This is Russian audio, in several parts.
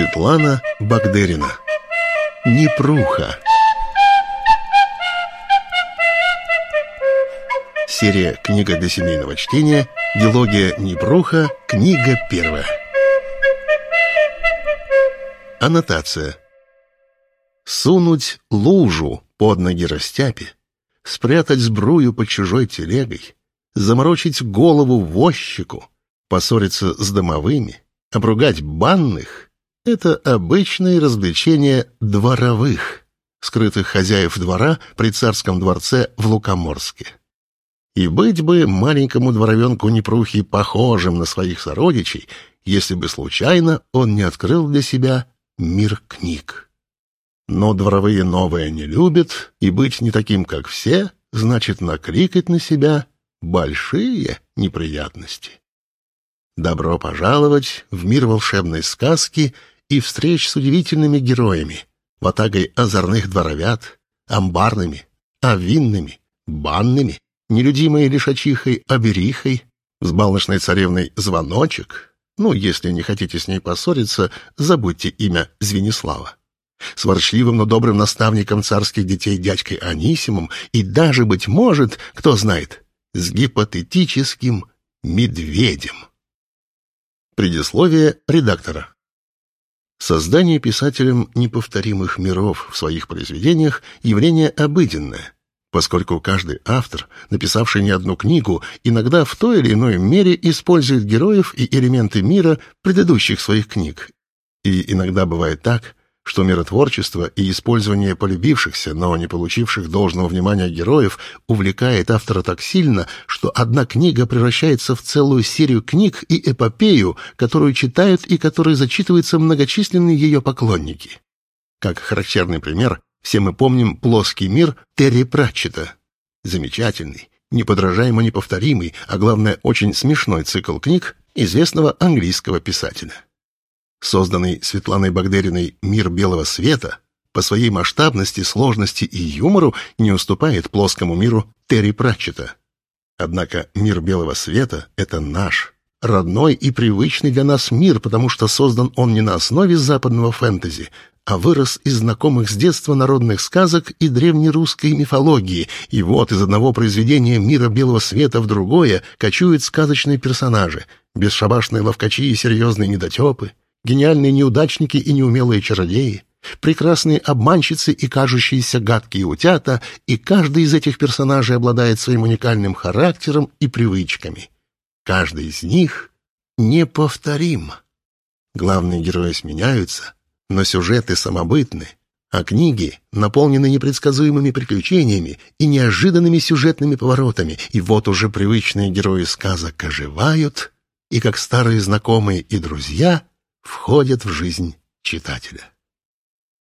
Светлана Багдерина Непруха Серия «Книга для семейного чтения», дилогия «Непруха», книга первая. Аннотация. Сунуть лужу под ноги растяпи, спрятать сбрую под чужой телегой, заморочить голову возчику, поссориться с домовыми, обругать банных — это обычные развлечения дворовых, скрытых хозяев двора при царском дворце в Лукоморске. И быть бы маленькому дворовенку Непрухи похожим на своих сородичей, если бы случайно он не открыл для себя мир книг. Но дворовые новые не любят, и быть не таким, как все, значит накликать на себя большие неприятности. Добро пожаловать в мир волшебной сказки и встреч с удивительными героями, ватагой озорных дворовят, амбарными, овинными, банными, нелюдимой лишачихой Аберихой, взбалночной царевной Звоночек, ну, если не хотите с ней поссориться, забудьте имя Звенислава с ворчливым, но добрым наставником царских детей дядькой Анисимом и даже, быть может, кто знает, с гипотетическим медведем. Предисловие редактора. Создание писателем неповторимых миров в своих произведениях – явление обыденное, поскольку каждый автор, написавший не одну книгу, иногда в той или иной мере использует героев и элементы мира предыдущих своих книг. И иногда бывает так, что миротворчество и использование полюбившихся, но не получивших должного внимания героев увлекает автора так сильно, что одна книга превращается в целую серию книг и эпопею, которую читают и которой зачитываются многочисленные ее поклонники. Как характерный пример, все мы помним «Плоский мир» Терри Пратчета. Замечательный, неподражаемо неповторимый, а главное, очень смешной цикл книг известного английского писателя. Созданный Светланой Багдериной «Мир белого света» по своей масштабности, сложности и юмору не уступает плоскому миру Терри Пратчета. Однако мир белого света — это наш, родной и привычный для нас мир, потому что создан он не на основе западного фэнтези, а вырос из знакомых с детства народных сказок и древнерусской мифологии, и вот из одного произведения мира белого света в другое кочуют сказочные персонажи, бесшабашные ловкачи и серьезные недотепы, гениальные неудачники и неумелые чародеи, прекрасные обманщицы и кажущиеся гадкие утята, и каждый из этих персонажей обладает своим уникальным характером и привычками. Каждый из них неповторим. Главные герои сменяются, но сюжеты самобытны, а книги наполнены непредсказуемыми приключениями и неожиданными сюжетными поворотами, и вот уже привычные герои сказок оживают, и как старые знакомые и друзья входят в жизнь читателя.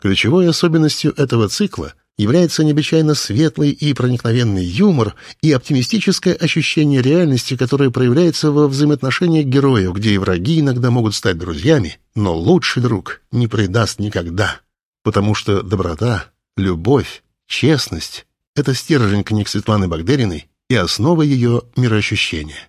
Ключевой особенностью этого цикла является необычайно светлый и проникновенный юмор и оптимистическое ощущение реальности, которое проявляется во взаимоотношениях героев, где и враги иногда могут стать друзьями, но лучший друг не предаст никогда, потому что доброта, любовь, честность — это стержень книг Светланы Багдериной и основа ее мироощущения.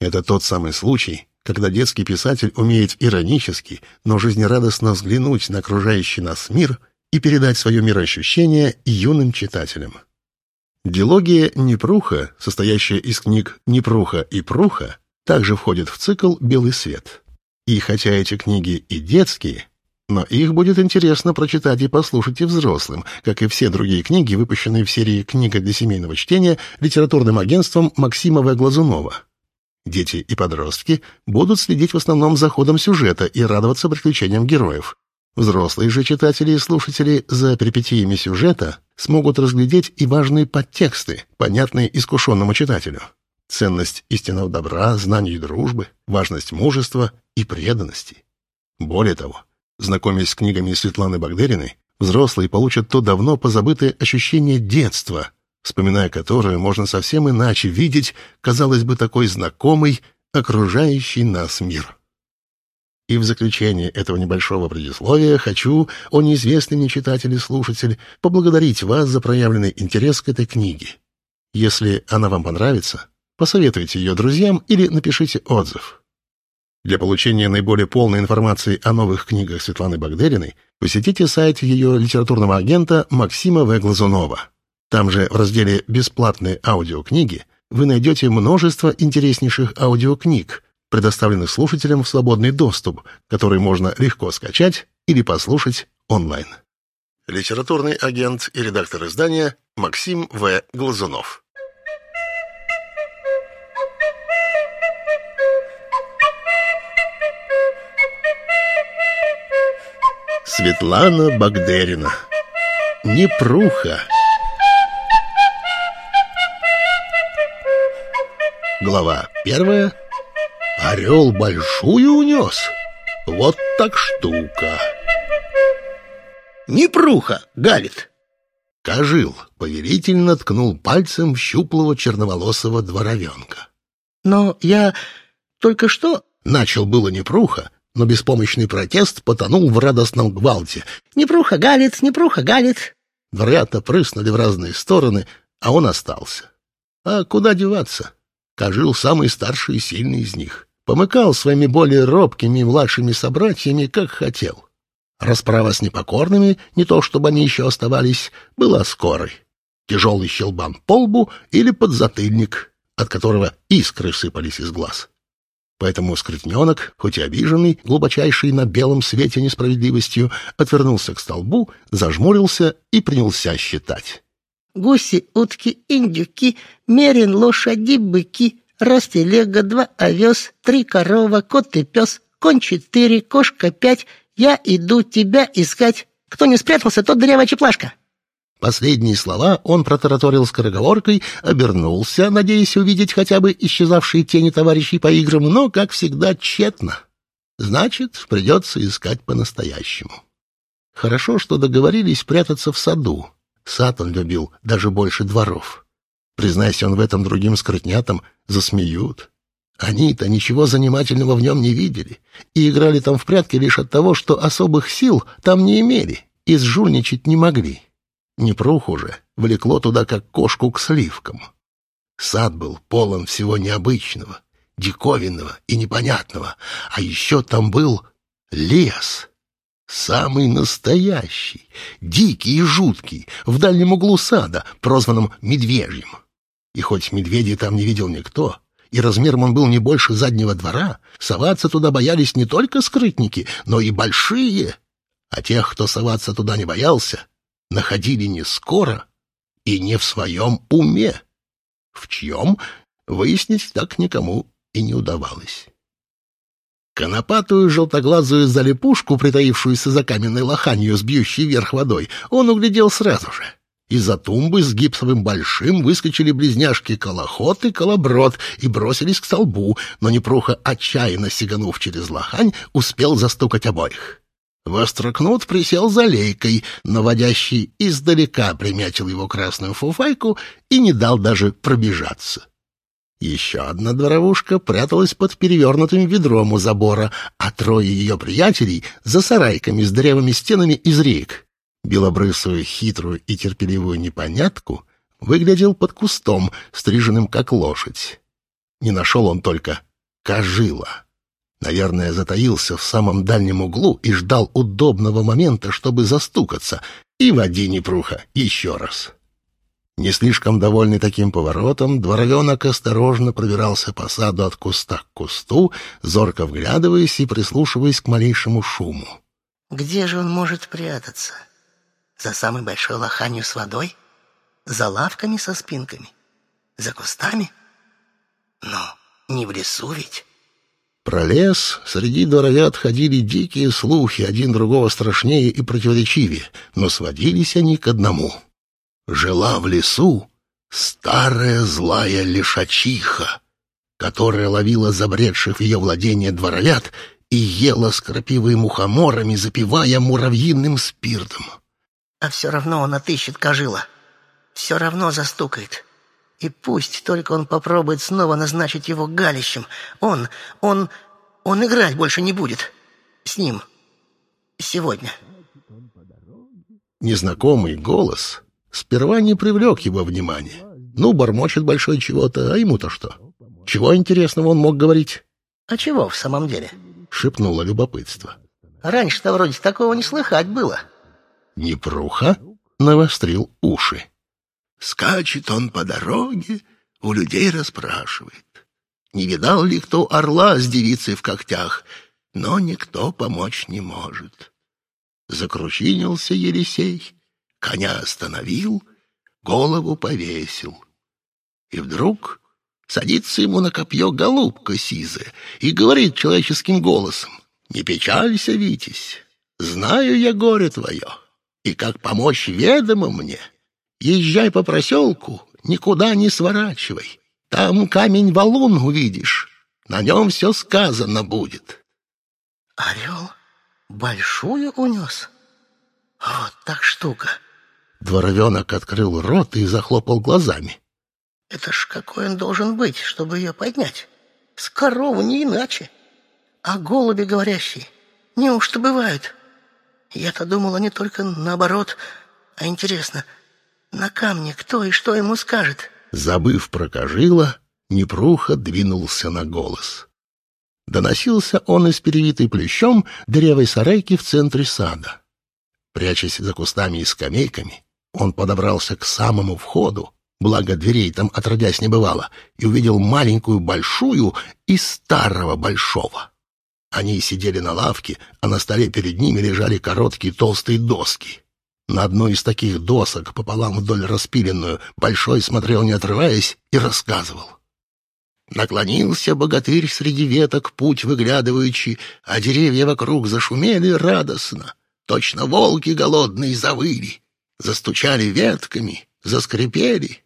Это тот самый случай, когда детский писатель умеет иронически, но жизнерадостно взглянуть на окружающий нас мир и передать свое мироощущение юным читателям. Дилогия «Непруха», состоящая из книг «Непруха» и «Пруха», также входит в цикл «Белый свет». И хотя эти книги и детские, но их будет интересно прочитать и послушать и взрослым, как и все другие книги, выпущенные в серии «Книга для семейного чтения» литературным агентством Максимова Глазунова. Дети и подростки будут следить в основном за ходом сюжета и радоваться приключениям героев. Взрослые же читатели и слушатели за перипетиями сюжета смогут разглядеть и важные подтексты, понятные искушенному читателю. Ценность истинного добра, знаний и дружбы, важность мужества и преданности. Более того, знакомясь с книгами Светланы Багдериной, взрослые получат то давно позабытое ощущение детства, вспоминая которую, можно совсем иначе видеть, казалось бы, такой знакомый, окружающий нас мир. И в заключение этого небольшого предисловия хочу, о неизвестный мне читатель и слушатель, поблагодарить вас за проявленный интерес к этой книге. Если она вам понравится, посоветуйте ее друзьям или напишите отзыв. Для получения наиболее полной информации о новых книгах Светланы Багдериной посетите сайт ее литературного агента Максима В. Глазунова. Там же в разделе «Бесплатные аудиокниги» вы найдете множество интереснейших аудиокниг, предоставленных слушателям в свободный доступ, который можно легко скачать или послушать онлайн. Литературный агент и редактор издания Максим В. Глазунов. Светлана Багдерина. Непруха. Глава первая. Орел большую унес. Вот так штука. Непруха, Галит. Кожил повелительно ткнул пальцем в щуплого черноволосого дворовенка. Но я только что... Начал было Непруха, но беспомощный протест потонул в радостном гвалте. «Непруха галит, непруха галит!» Дворята прыснули в разные стороны, а он остался. А куда деваться? Кожил самый старший и сильный из них. Помыкал своими более робкими и младшими собратьями, как хотел. Расправа с непокорными, не то чтобы они еще оставались, была скорой. Тяжелый щелбан по лбу или подзатыльник, от которого искры сыпались из глаз. Поэтому скрытненок, хоть и обиженный, глубочайший на белом свете несправедливостью, отвернулся к столбу, зажмурился и принялся считать. «Гуси, утки, индюки, мерин, лошади, быки, раз телега, два овес, три корова, кот и пес, конь четыре, кошка пять, я иду тебя искать. Кто не спрятался, тот дырявая чеплашка». Последние слова он протараторил скороговоркой, обернулся, надеясь увидеть хотя бы исчезавшие тени товарищей по играм, но, как всегда, тщетно. Значит, придется искать по-настоящему. Хорошо, что договорились прятаться в саду. Сад он любил даже больше дворов. Признайся он в этом другим скрытнятам, засмеют. Они-то ничего занимательного в нем не видели и играли там в прятки лишь от того, что особых сил там не имели и сжульничать не могли. Непруху же влекло туда, как кошку к сливкам. Сад был полон всего необычного, диковинного и непонятного, а еще там был лес. Самый настоящий, дикий и жуткий, в дальнем углу сада, прозванном Медвежьим. И хоть медведей там не видел никто, и размером он был не больше заднего двора, соваться туда боялись не только скрытники, но и большие. А тех, кто соваться туда не боялся, находили не скоро и не в своем уме. В чьем, выяснить так никому и не удавалось. Конопатую желтоглазую залипушку, притаившуюся за каменной лоханью с бьющей вверх водой, он углядел сразу же. Из-за тумбы с гипсовым большим выскочили близняшки Колоход и Колоброд и бросились к столбу, но Непруха, отчаянно сиганув через лохань, успел застукать обоих. Вострокнут присел за лейкой, наводящий издалека приметил его красную фуфайку и не дал даже пробежаться. Еще одна дворовушка пряталась под перевернутым ведром у забора, а трое ее приятелей — за сарайками с древыми стенами из рек. Белобрысую, хитрую и терпеливую непонятку выглядел под кустом, стриженным как лошадь. Не нашел он только кожила. Наверное, затаился в самом дальнем углу и ждал удобного момента, чтобы застукаться, и води Непруха еще раз. Не слишком довольный таким поворотом, дворовенок осторожно пробирался по саду от куста к кусту, зорко вглядываясь и прислушиваясь к малейшему шуму. «Где же он может прятаться? За самой большой лоханью с водой? За лавками со спинками? За кустами? Но не в лесу ведь?» Про лес среди дворовят ходили дикие слухи, один другого страшнее и противоречивее, но сводились они к одному. Жила в лесу старая злая лишачиха, которая ловила забредших в ее владение дворовят и ела с крапивой мухоморами, запивая муравьиным спиртом. А все равно он отыщет кожила, все равно застукает. И пусть только он попробует снова назначить его галищем. Он, он, он играть больше не будет. С ним. Сегодня. Незнакомый голос сперва не привлек его внимания. Ну, бормочет большой чего-то, а ему-то что? Чего интересного он мог говорить? А чего в самом деле? Шепнуло любопытство. Раньше-то вроде такого не слыхать было. Непруха навострил уши. Скачет он по дороге, у людей расспрашивает. Не видал ли кто орла с девицей в когтях, но никто помочь не может. Закручинился Елисей, коня остановил, голову повесил. И вдруг садится ему на копье голубка сизая и говорит человеческим голосом, «Не печалься, Витязь, знаю я горе твое, и как помочь ведомо мне. Езжай по проселку, никуда не сворачивай, там камень-валун увидишь, на нем все сказано будет». Орел большую унес? Вот так штука. Дворовенок открыл рот и захлопал глазами. Это ж какой он должен быть, чтобы ее поднять? С коровы не иначе. А голуби говорящие, неужто бывают? Я-то думал, они только наоборот. А интересно, на камне кто и что ему скажет? Забыв про кожила, Непруха двинулся на голос. Доносился он из перевитой плющом дырявой сарайки в центре сада. Прячась за кустами и скамейками, он подобрался к самому входу, благо дверей там отродясь не бывало, и увидел маленькую большую и старого большого. Они сидели на лавке, а на столе перед ними лежали короткие толстые доски. На одну из таких досок, пополам вдоль распиленную, Большой смотрел, не отрываясь, и рассказывал. Наклонился богатырь среди веток, путь выглядывающий, а деревья вокруг зашумели радостно. Точно волки голодные завыли, застучали ветками, заскрипели.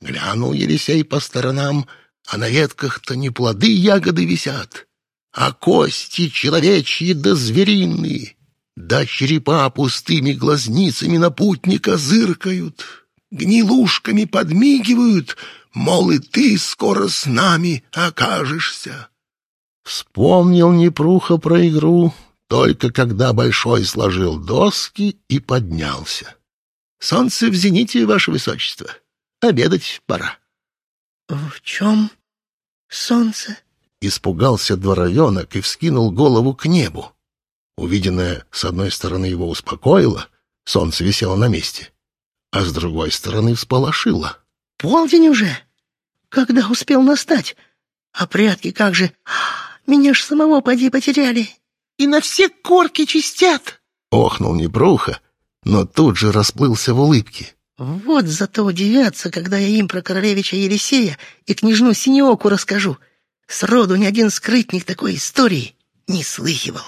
Глянул Елисей по сторонам, а на ветках-то не плоды ягоды висят, а кости человечьи да звериные, да черепа пустыми глазницами на путника зыркают, гнилушками подмигивают — мол, и ты скоро с нами окажешься. Вспомнил Непруха про игру, только когда Большой сложил доски и поднялся. Солнце в зените, ваше высочество. Обедать пора. — В чем солнце? — испугался дворовенок и вскинул голову к небу. Увиденное с одной стороны его успокоило, солнце висело на месте, а с другой стороны всполошило. — Полдень уже? — когда успел настать? А прятки как же? Меня ж самого поди потеряли. И на все корки чистят. Охнул Небруха, но тут же расплылся в улыбке. Вот зато удивятся, когда я им про королевича Елисея и княжну Синеоку расскажу. Сроду ни один скрытник такой истории не слыхивал.